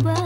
my.